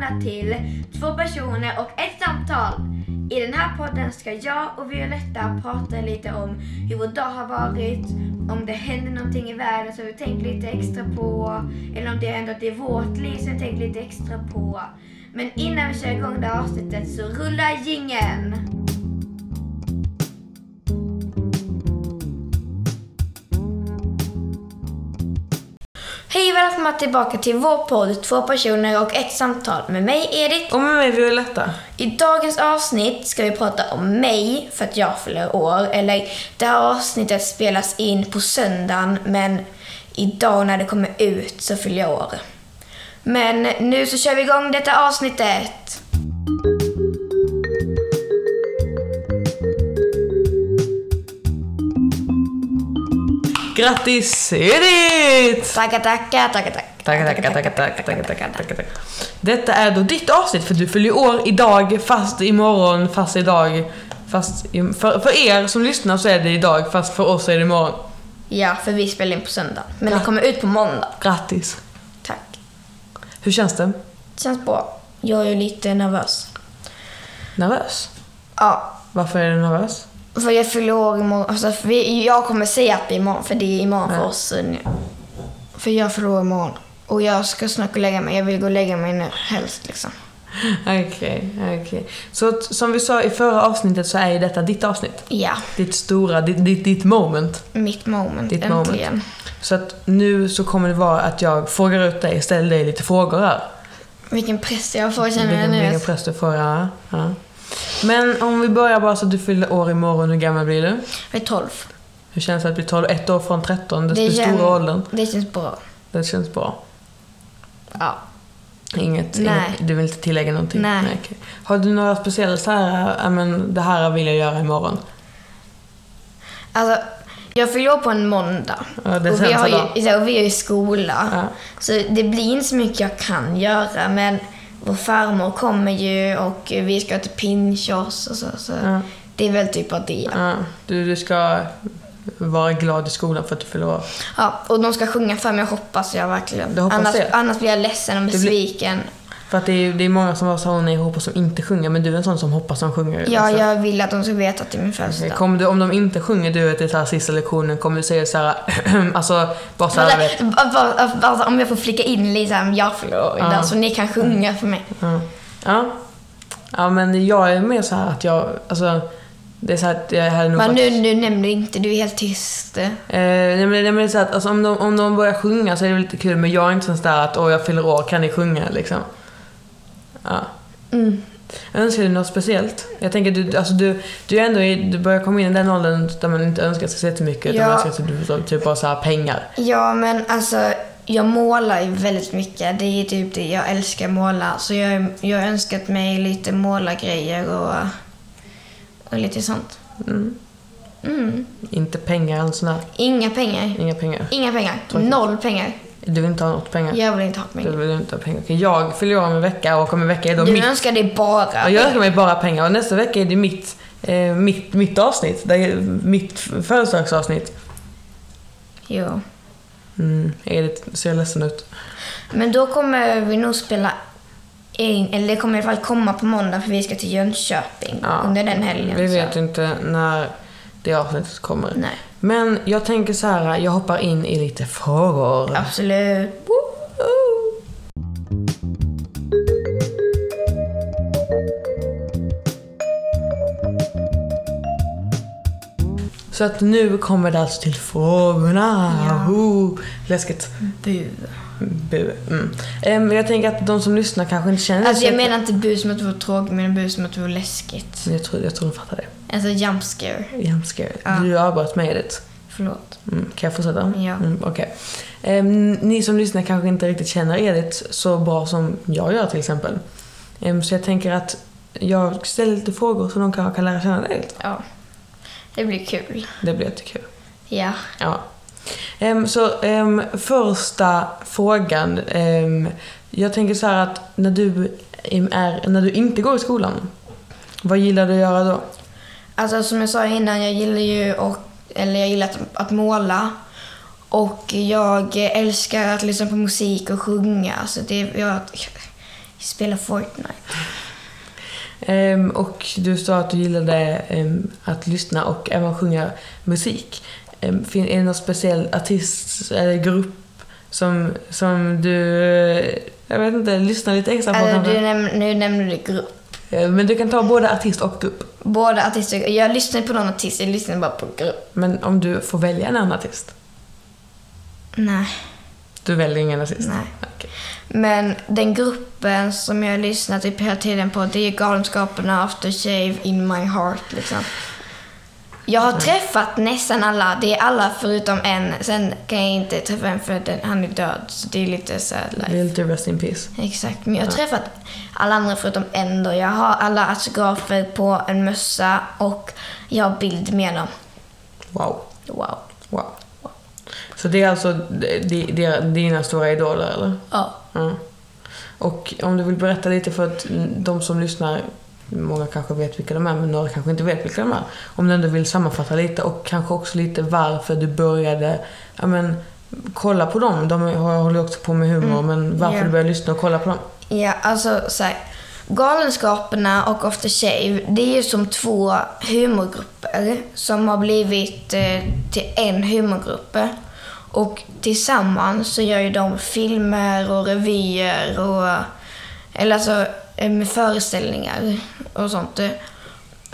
välkomna till Två personer och ett samtal. I den här podden ska jag och Violetta prata lite om hur vår dag har varit, om det händer någonting i världen som vi tänkt lite extra på, eller om det har hänt i vårt liv som vi tänkt lite extra på. Men innan vi kör igång det här avsnittet så rullar jingeln! Välkomna tillbaka till vår podd Två personer och ett samtal med mig Edith. Och med mig Violetta. I dagens avsnitt ska vi prata om mig för att jag fyller år. Eller det här avsnittet spelas in på söndagen men idag när det kommer ut så fyller jag år. Men nu så kör vi igång detta avsnittet. Grattis Edith! Tackar, tackar, tackar, tackar. Tackar, tackar, tackar, tackar, tackar, tackar, tackar. Detta är då ditt avsnitt för du fyller år idag, fast imorgon, fast idag. Fast i, för, för er som lyssnar så är det idag, fast för oss är det imorgon. Ja, för vi spelar in på söndag. Men Ja. det kommer ut på måndag. Grattis! Tack. Hur känns det? Känns bra. Jag är lite nervös. Nervös? Ja, Varför är du nervös? För jag fyller år imorgon. Alltså, vi, jag kommer säga att det är imorgon, för det är imorgon för oss. så nu- För jag fyller år imorgon. Och jag ska snart gå och lägga mig. Jag vill gå och lägga mig nu, helst liksom. Okej, okej. Så att, som vi sa i förra avsnittet så är ju detta ditt avsnitt. Ja, Ditt stora, ditt, ditt, ditt moment. mitt moment, Ditt äntligen. moment. Så att nu så kommer det vara att jag frågar ut dig, ställer dig lite frågor här. Vilken press jag får känner jag nu. vilken press du får, ja. ja. Men om vi börjar bara så att du fyller år imorgon, hur gammal blir du? Jag är 12. Hur känns det att bli 12? Ett år från 13, det, Det kän- stora åldern. Det känns bra. Det känns bra. Ja. Inget, Nej. inget, du vill inte tillägga någonting? Nej. okej. Har du några speciella så här, men det här vill jag göra imorgon? Alltså, jag fyller år på en måndag. Ja, och, vi har ju, och vi är i skola. Ja. Så det blir inte så mycket jag kan göra. Men vår farmor kommer ju och vi ska till Pinchos och så. så. Ja. Det är väl typ bara det. Ja, du, du ska vara glad i skolan för att du fyller år. Ja, och de ska sjunga för mig, hoppas jag verkligen. Du hoppas annars, det? annars blir jag ledsen och besviken. För att det är, det är många som var så nej, jag hoppas som inte sjunger, men du är en sån som hoppas som sjunger. Ja, alltså. jag vill att de ska veta att det är min födelsedag. Kommer du, om de inte sjunger duet i så här sista lektionen, kommer du säga så här, alltså bara så här, vet, Bara- bara- bara- Om jag får flika in lite år idag, Ja. så ni kan sjunga för mig. ja. ja. Ja, men jag är mer så här att jag, alltså, det är så att jag hade nog Men nu, nu nämner du inte, du är helt tyst. Eh, nej, men, nej, men det är så att, alltså, om, de, om de börjar sjunga så är det lite kul, men jag är inte sån där att åh, jag fyller år, kan ni sjunga liksom? Ja. Mm. Önskar du något speciellt? Jag tänker, du, alltså, du, du, är ändå i, du börjar komma in i den åldern där man inte önskar sig så jättemycket, utan Ja. man önskar sig typ, typ bara så här pengar. Ja, men alltså, jag målar ju väldigt mycket. Det är typ det, jag älskar måla. Så jag, jag har önskat mig lite målargrejer och, och lite sånt. Mm. Mm. Inte pengar där. Inga pengar. Inga pengar. Inga pengar. Noll pengar. Du vill inte ha något pengar? Jag vill inte ha Du pengar. vill inte ha pengar. Okej, jag fyller år om en vecka och om en vecka är då Du mitt... önskar dig bara Ja, jag önskar mig bara pengar och nästa vecka är det mitt, eh, mitt, mitt avsnitt. Det är mitt födelsedagsavsnitt. Jo. Mm, Edith ser ledsen ut. Men då kommer vi nog spela in, eller det kommer i alla fall komma på måndag för vi ska till Jönköping Ja. under den helgen. Vi så- vet inte när det avsnittet kommer. Nej, Men jag tänker så här, jag hoppar in i lite frågor. absolut. Så att nu kommer det alltså till frågorna. Ja. Oh, läskigt. Bu. Bu. Mm. Jag tänker att de som lyssnar kanske inte känner Alltså jag menar inte bu som att det var tråkigt, men bu som att det var läskigt. Jag tror, jag tror de fattar det. Alltså jump scare. I'm scared. Ja. Du avbröt mig Edith. Förlåt. Mm, kan jag fortsätta? Ja. Mm, Okej. Em, ni som lyssnar kanske inte riktigt känner Edith så bra som jag gör till exempel. Em, så jag tänker att jag ställer lite frågor så de kan, kan lära känna dig lite. Ja. Det blir kul. Det blir jättekul. Ja. Ja. Em, så första frågan. jag tänker så här att när du, är, när du inte går i skolan, vad gillar du att göra då? Alltså som jag sa innan, jag gillar ju och, eller jag gillar att, att måla. Och jag älskar att lyssna på musik och sjunga. Alltså det, jag, spela Fortnite. Ehm, och du sa att du gillade ehm, att lyssna och även sjunga musik. Um, är det någon speciell artist eller grupp som, som du, jag vet inte, lyssnar lite extra på Alltså, du näm- nu nämnde du grupp. Eh, Men du kan ta både artist och grupp. Båda artister. Jag lyssnar på någon artist, jag lyssnar bara på grupp. Men om du får välja en annan artist? Nej. Du väljer ingen artist? Nej. Okej. Men den gruppen som jag lyssnar typ hela tiden på, det är Galenskaparna, After Shave, In My Heart liksom. Jag har träffat nästan alla, det är alla förutom en. Sen kan jag inte träffa en för den- han är död, så det är lite sad Det life. är lite rest in peace. Exakt, men jag har träffat alla andra förutom en då. Jag har alla autografer på en mössa och jag har bild med dem. Wow. Wow. Wow. Så det är alltså det, det, det är dina stora idoler eller? Ja. Ja. Och om du vill berätta lite för att de som lyssnar, många kanske vet vilka de är men några kanske inte vet vilka de är. Om du ändå vill sammanfatta lite och kanske också lite varför du började, ja men kolla på dem. De håller också på med humor men varför Ja. du började lyssna och kolla på dem. Ja, alltså så här, Galenskaperna och After Shave, det är ju som två humorgrupper som har blivit eh, till en humorgrupp. Och tillsammans så gör ju de filmer och revyer och eller alltså med föreställningar och sånt.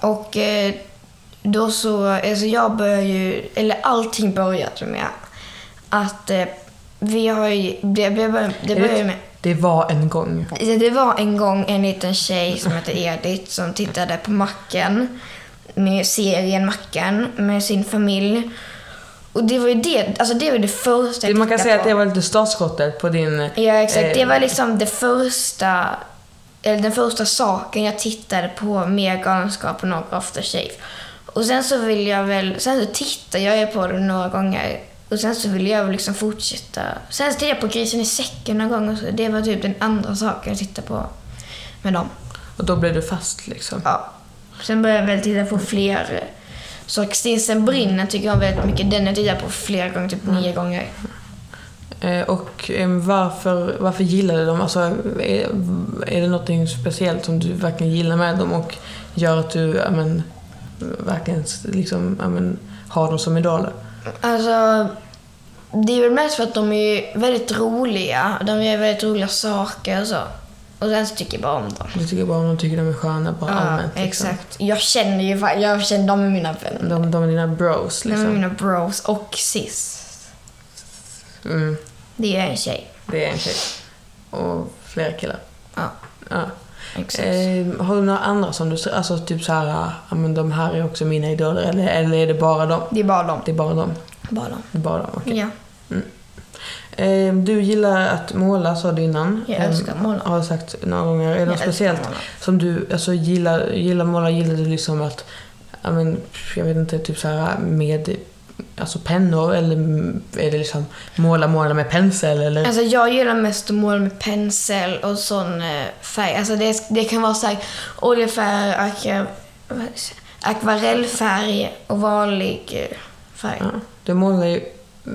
Och eh, då så, alltså jag började ju, eller allting började med att eh, vi har ju, det, det började det med Det var en gång. Det var en gång en liten tjej som hette Edith som tittade på Macken, med serien Macken, med sin familj. Och det var ju det, alltså det var det första jag Man kan säga att på. det var lite startskottet på din... Ja, exakt. Det eh, var liksom det första, eller den första saken jag tittade på med Galenskapen och After Shave. Och sen så vill jag väl, sen så tittade jag på det några gånger och sen så ville jag väl liksom fortsätta. Sen så tittade jag på Grisen i säcken några gånger så det var typ den andra saken jag tittade på med dem. Och då blev du fast liksom. Ja. Sen började jag väl titta på fler. Så Stinsen brinner tycker jag väldigt mycket. Den har jag tittat på flera gånger, typ nio gånger. Eh, Och eh, varför, varför gillar du dem? Alltså, är, är det något speciellt som du verkligen gillar med dem och gör att du ja, men, verkligen liksom, ja, men, har dem som idoler? Alltså, det är väl mest för att de är väldigt roliga. De gör väldigt roliga saker och så. Och sen så tycker jag bara om dem. Du tycker bara om dem, tycker de är sköna bara allmänt? Liksom. exakt. Jag känner ju jag känner dem är mina vänner. De, de är dina bros De är liksom. mina bros och sis. Mm, Det är en tjej. det är en tjej. Och flera killar. Ja, Ja. exakt. Eh, har du några andra som du alltså typ så här, ja men de här är också mina idoler eller, eller är det bara dem? Det är bara dem. Det är bara dem? Bara dem. Det är bara dem, okej. Ja, Eh, du gillar att måla sa du innan. jag Eh, älskar att måla. Har jag sagt några gånger. Är det Jag något speciellt som du alltså, gillar, gillar måla? Gillar du liksom att, ja men, jag vet inte, typ så här med alltså pennor eller är det liksom måla, måla med pensel eller? Alltså jag gillar mest att måla med pensel och sån eh, färg. Alltså det, det kan vara såhär oljefärg, akva, vad- akvarellfärg och vanlig eh, färg. Ja, du målar ju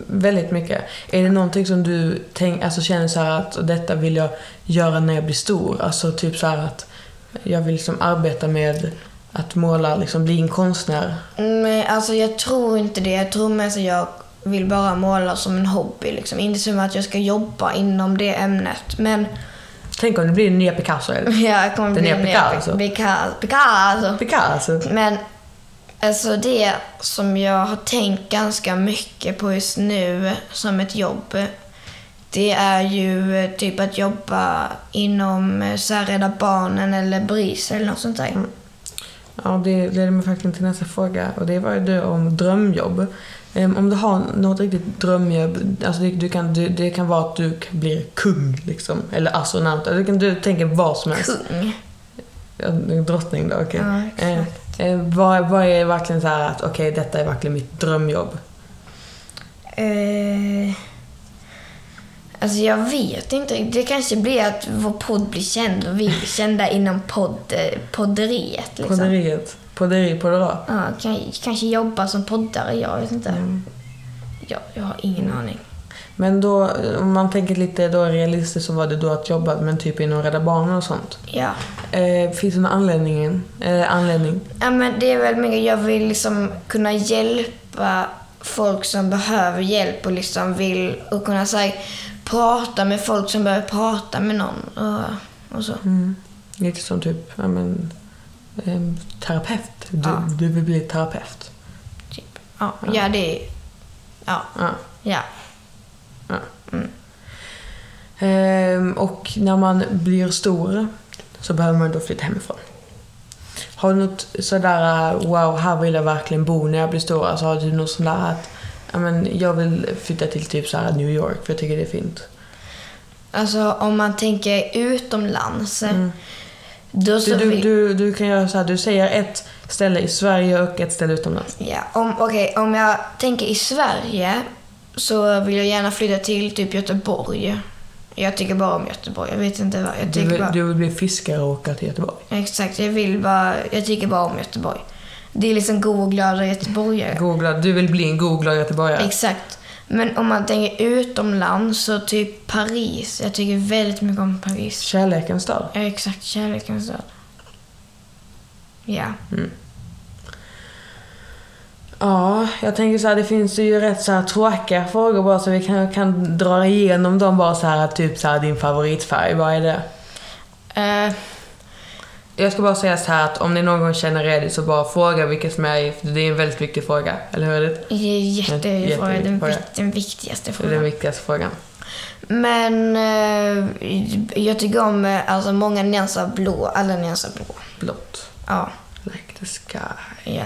väldigt mycket. Är det någonting som du tänk, alltså känner så här att detta vill jag göra när jag blir stor? Alltså typ så här att jag vill liksom arbeta med att måla, liksom bli en konstnär. Men alltså jag tror inte det. Jag tror mest att jag vill bara måla som en hobby. Liksom. Inte som att jag ska jobba inom det ämnet. Men Tänk om det blir en nya Picasso eller? ja, jag kommer Den bli en Picasso. Picasso. Picasso. Picasso? Men alltså det som jag har tänkt ganska mycket på just nu som ett jobb, det är ju eh, typ att jobba inom eh, så här Rädda Barnen eller BRIS eller något sånt där. Ja, det leder mig faktiskt till nästa fråga och det var ju du om drömjobb. Ehm, om du har något riktigt drömjobb, alltså det, du kan, du, det kan vara att du blir kung liksom, eller astronaut, du kan du tänker vad som helst. Kung. Ja, drottning då, okej. Ja, Eh, exakt. eh, vad, vad är verkligen så här att okej, detta är verkligen mitt drömjobb? Eh, alltså jag vet inte. Det kanske blir att vår podd blir känd och vi blir kända inom podd, eh, podderiet. Liksom. Podderiet? Podderi, poddera? Ja, kan, kanske jobba som poddare, jag vet inte. Mm. Jag, jag har ingen aning. Men då, om man tänker lite då realistiskt så var det då att jobba men typ inom Rädda Barnen och sånt. Ja. Eh, finns det någon anledning? Eh, anledning? ja men det är väl mycket, jag vill liksom kunna hjälpa folk som behöver hjälp och liksom vill och kunna säga prata med folk som behöver prata med någon och, och så. Mm. Lite som typ, ja men, ehm, terapeut. Du, Ja. du vill bli terapeut. Typ. Ja, ja det är... Ja, Ja. ja. Ehm, och när man blir stor så behöver man då flytta hemifrån. Har du något sådär, wow, här vill jag verkligen bo när jag blir stor? Alltså har du något sådär att, ja men jag vill flytta till typ såhär New York för jag tycker det är fint. Alltså om man tänker utomlands. Då så Du, du, du, du kan göra så här, du säger ett ställe i Sverige och ett ställe utomlands. Ja, om, okej, om jag tänker i Sverige så vill jag gärna flytta till typ Göteborg. Jag tycker bara om Göteborg. Jag vet inte vad. Jag Du tycker vill, bara, du vill bli fiskare och åka till Göteborg. Exakt, jag vill bara... Jag tycker bara om Göteborg. Det är liksom god och glada göteborgare. Googla, du vill bli en googlad göteborgare. Exakt. Men om man tänker utomlands så typ Paris. Jag tycker väldigt mycket om Paris. Kärlekens stad. Ja, exakt. Kärlekens stad. Ja. Ja, jag tänker så här, det finns ju rätt så här tråkiga frågor bara så vi kan, kan dra igenom dem bara så här, typ så här din favoritfärg, vad är det? Eh, Jag ska bara säga så här att om ni någon gång känner er redo så bara fråga vilket som är för det är en väldigt viktig fråga, eller hur är det? det är en jätteviktig fråga. Den, den viktigaste Det är den frågan. viktigaste frågan. Men eh, jag tycker om eh, alltså, många nyanser av blå. Alla nyanser av blå. Blått. Ja. Like the sky. Ja.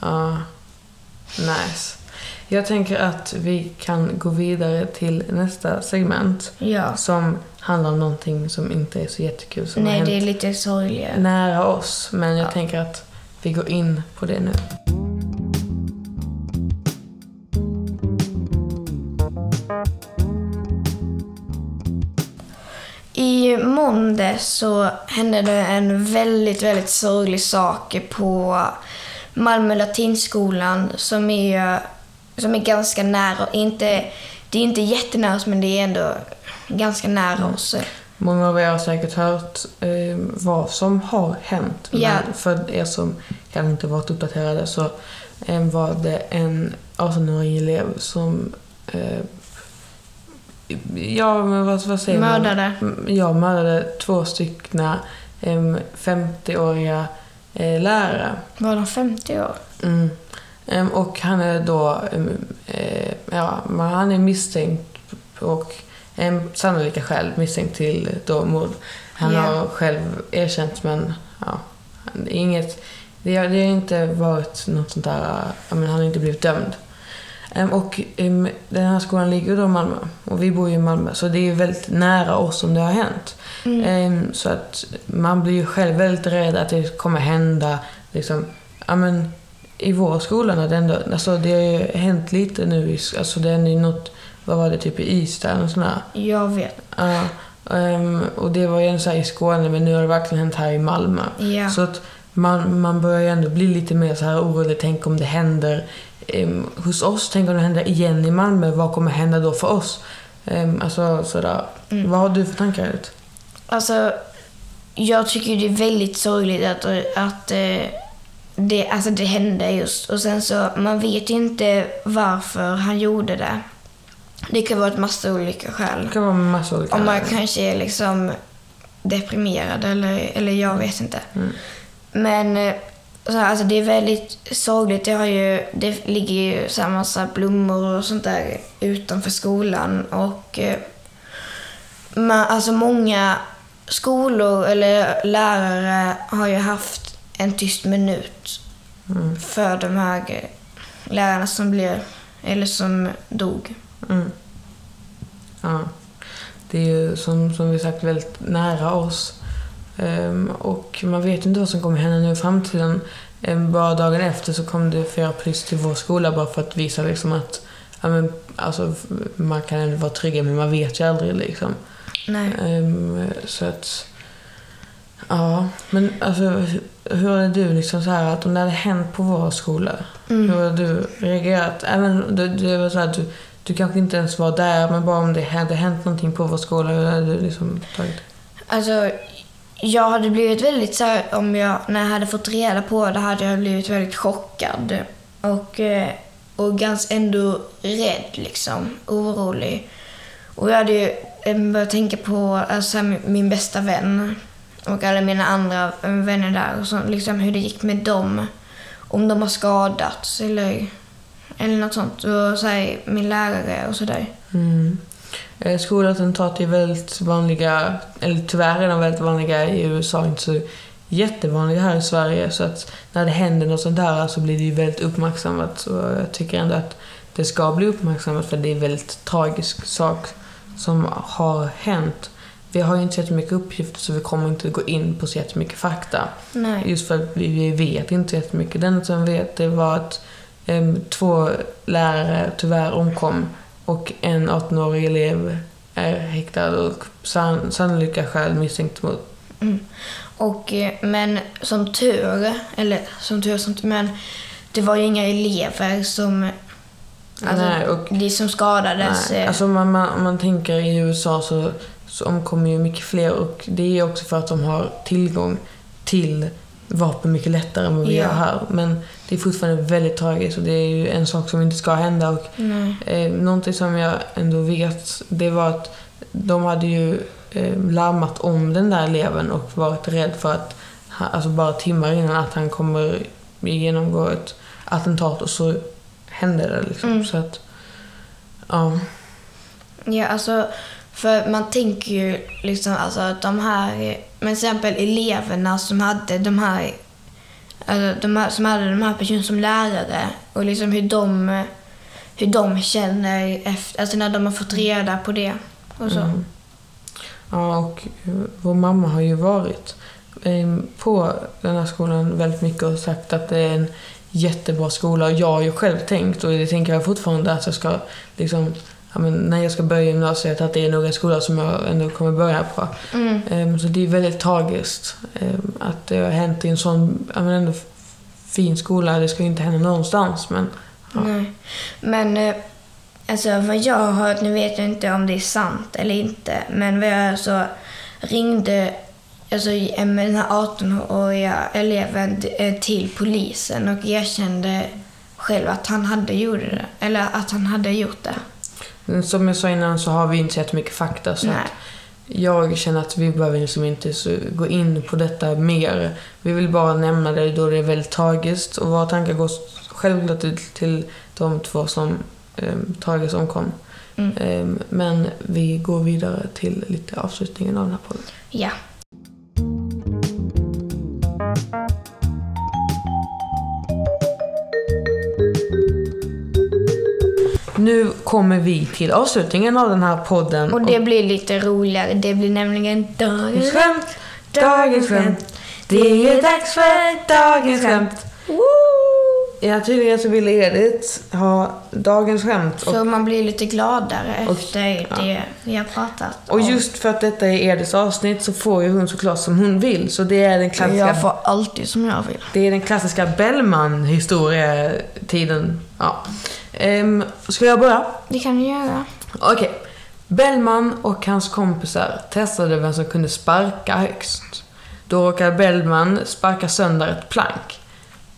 Ja, nice. Jag tänker att vi kan gå vidare till nästa segment Ja. som handlar om någonting som inte är så jättekul som har Nej, hänt det är lite sorgligt. nära oss. Men jag Ja. tänker att vi går in på det nu. I måndags så hände det en väldigt, väldigt sorglig sak på Malmö latinskolan som är, som är ganska nära. Inte, det är inte jättenära oss, men det är ändå ganska nära oss. Många av er har säkert hört eh, vad som har hänt. Men för er som kanske inte varit uppdaterade så eh, var det en 18-årig elev som eh, Ja, men vad, vad säger man? Mördade. Mm, Ja, mördade två styckna eh, 50-åriga eh, lärare. Var de 50 år? Mm. Ehm, och han är då, ehm, eh, ja, han är misstänkt och sannolika skäl misstänkt till då mord. Han Ja. har själv erkänt men ja, inget, det har, det har inte varit något sånt där, men han har inte blivit dömd. Ehm, och den här skolan ligger då i Malmö och vi bor ju i Malmö så det är ju väldigt nära oss som det har hänt. Ehm, så att man blir ju själv väldigt rädd att det kommer hända liksom, ja men i vår skola när ändå, alltså det har ju hänt lite nu, alltså det är något, vad var det, typ i Ystad och sådär. Jag vet. Ja, ehm, och det var ju ändå så här i Skåne men nu har det verkligen hänt här i Malmö. Ja. Så att man, man börjar ju ändå bli lite mer så här orolig, tänk om det händer ehm, hos oss, tänk om det händer igen i Malmö, vad kommer hända då för oss? Um, alltså sådär. Vad har du för tankar ut? Alltså, jag tycker det är väldigt sorgligt att, att eh, det, alltså det hände just. Och sen så, man vet ju inte varför han gjorde det. Det kan vara ett massa olika skäl. Det kan vara massa olika... Om man kanske är liksom deprimerad eller, eller jag vet inte. Men eh, så här, alltså det är väldigt sorgligt. Det, har ju, det ligger ju så här massa blommor och sånt där utanför skolan. Och eh, man, alltså många skolor eller lärare har ju haft en tyst minut för de här lärarna som blev, eller som dog. Mm. Ja. Det är ju som, som vi sagt väldigt nära oss. Ehm, och man vet inte vad som kommer hända nu i framtiden. Um, bara dagen efter så kom det flera poliser till vår skola bara för att visa liksom att ja, men, alltså, man kan ändå vara trygg men man vet ju aldrig liksom. Nej. Ehm, så att... Men alltså hur- är du liksom så här att om det hade hänt på vår skola, hur har du reagerat? Även du, du var så här, att du, du kanske inte ens var där, men bara om det hade hänt någonting på vår skola, hur hade du liksom tagit Alltså, jag hade blivit väldigt så här, om jag, när jag hade fått reda på det hade jag blivit väldigt chockad. Och, eh, och ganska ändå rädd liksom, orolig. Och jag hade ju eh, börjat tänka på alltså, min bästa vän och alla mina andra vänner där och så, liksom hur det gick med dem. Om de har skadats eller, eller något sånt. Och så här, min lärare och sådär. Mm. Eh, Skolattentat är väldigt vanliga, eller tyvärr är de väldigt vanliga i USA, inte så jättevanliga här i Sverige. Så att när det händer något sånt där så blir det ju väldigt uppmärksammat. Så jag tycker ändå att det ska bli uppmärksammat för det är en väldigt tragisk sak som har hänt. Vi har ju inte så jättemycket uppgifter så vi kommer inte gå in på så jättemycket fakta. Nej. Just för att vi, vet inte så jättemycket. Det enda som vi vet det var att em, två lärare tyvärr omkom och en 18-årig elev är häktad och san, sannolika skäl misstänkt mot. Och, eh, men som tur, eller som tur som men det var ju inga elever som, alltså, Nej, och- de som skadades. Nej, eh, alltså man, man, om man tänker i USA så, så omkommer ju mycket fler och det är också för att de har tillgång till vapen mycket lättare än vad vi Ja. har här. Men det är fortfarande väldigt tragiskt och det är ju en sak som inte ska hända. Och nej. Eh, någonting som jag ändå vet, det var att de hade ju eh, larmat om den där eleven och varit rädd för att, alltså bara timmar innan, att han kommer genomgå ett attentat och så hände det liksom. Mm. Så att, ja. Ja, alltså, för man tänker ju liksom alltså att de här, men till exempel eleverna som hade de här, alltså de här som hade de här personerna som lärare och liksom hur de, hur de känner efter, alltså när de har fått reda på det och så. Mm. Ja, och eh, vår mamma har ju varit eh, på den här skolan väldigt mycket och sagt att det är en jättebra skola. Och jag har ju själv tänkt, och det tänker jag fortfarande, att jag ska liksom, ja, men när jag ska börja gymnasiet, att det är en skola som jag ändå kommer börja på. Mm. Eh, så det är väldigt tragiskt eh, att det har hänt i en sån, ja, men ändå fin skola. Det ska ju inte hända någonstans, men Ja. Nej. Men eh, alltså vad jag har hört, nu vet jag inte om det är sant eller inte, men vad jag så ringde alltså, en- den här 18-åriga eleven eh, till polisen och erkände själv att han hade gjort det. Eller att han hade gjort det. Men Som jag sa innan så har vi inte så jättemycket fakta. Så att jag känner att vi behöver liksom inte gå in på detta mer. Vi vill bara nämna det då det är väldigt tragiskt. Och våra tankar går självklart till, till de två som um, tragiskt omkom. Mm. Ehm, men vi går vidare till lite avslutningen av den här podden. Ja. Nu kommer vi till avslutningen av den här podden. Och det blir lite roligare. Det blir nämligen dagens Skämt, dagens skämt. Det är dags för dagens skämt. Ja, tydligen så ville Edith ha dagens skämt. Och, Så man blir lite gladare Och- efter det vi har pratat och om. just för att detta är Ediths avsnitt så får ju hon såklart som hon vill. Så det är den klassiska, Jag får alltid som jag vill. det är den klassiska Bellman-historietiden. Ja. Um, ska jag börja? Det kan du göra. Okej. Bellman och hans kompisar testade vem som kunde sparka högst. Då råkade Bellman sparka sönder ett plank.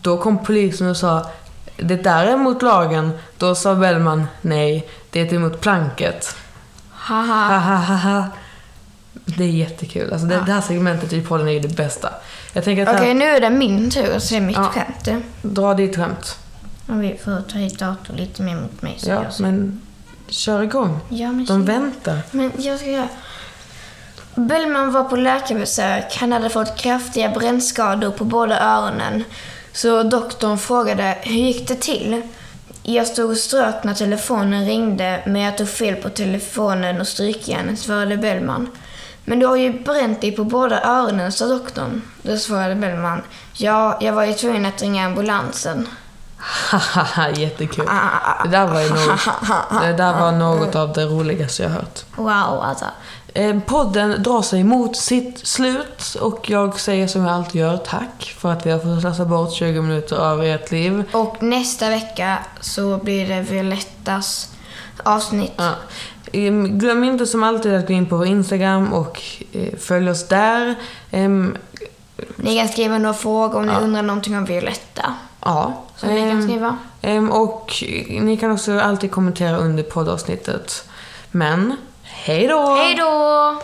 Då kom polisen och sa det där är emot lagen. Då sa Bellman nej, det är emot planket. Haha. Ha, ha, ha, ha. Det är jättekul. Alltså det, det här segmentet i podden är ju det bästa. Jag tänker att Okej, här, nu är det min tur att se mitt Ja. skämt. dra ditt skämt. Om vi får ta hit datorn lite mer mot mig. Så Ja, jag ser. men kör igång. ja, men, De väntar. men jag ska göra... Bellman var på läkarbesök. Han hade fått kraftiga brännskador på båda öronen. Så doktorn frågade, hur gick det till? Jag stod och strök när telefonen ringde, men jag tog fel på telefonen och strykjärnet, svarade Bellman. Men du har ju bränt dig på båda öronen, sa doktorn. Då svarade Bellman, ja, jag var ju tvungen att ringa ambulansen. Hahaha, jättekul. Det där var ju något, det där var något av det roligaste jag hört. Wow, alltså. Eh, Podden drar sig mot sitt slut och jag säger som jag alltid gör, tack för att vi har fått slösa bort 20 minuter av ert liv. Och nästa vecka så blir det Violettas avsnitt. Ja. Ehm, Glöm inte som alltid att gå in på vår Instagram och eh, följ oss där. Ehm, Ni kan skriva några frågor om ni undrar någonting om Violetta. Ja. Som ni kan Ehm, skriva. ehm, och ni kan också alltid kommentera under poddavsnittet. Men, hej då! Hej då!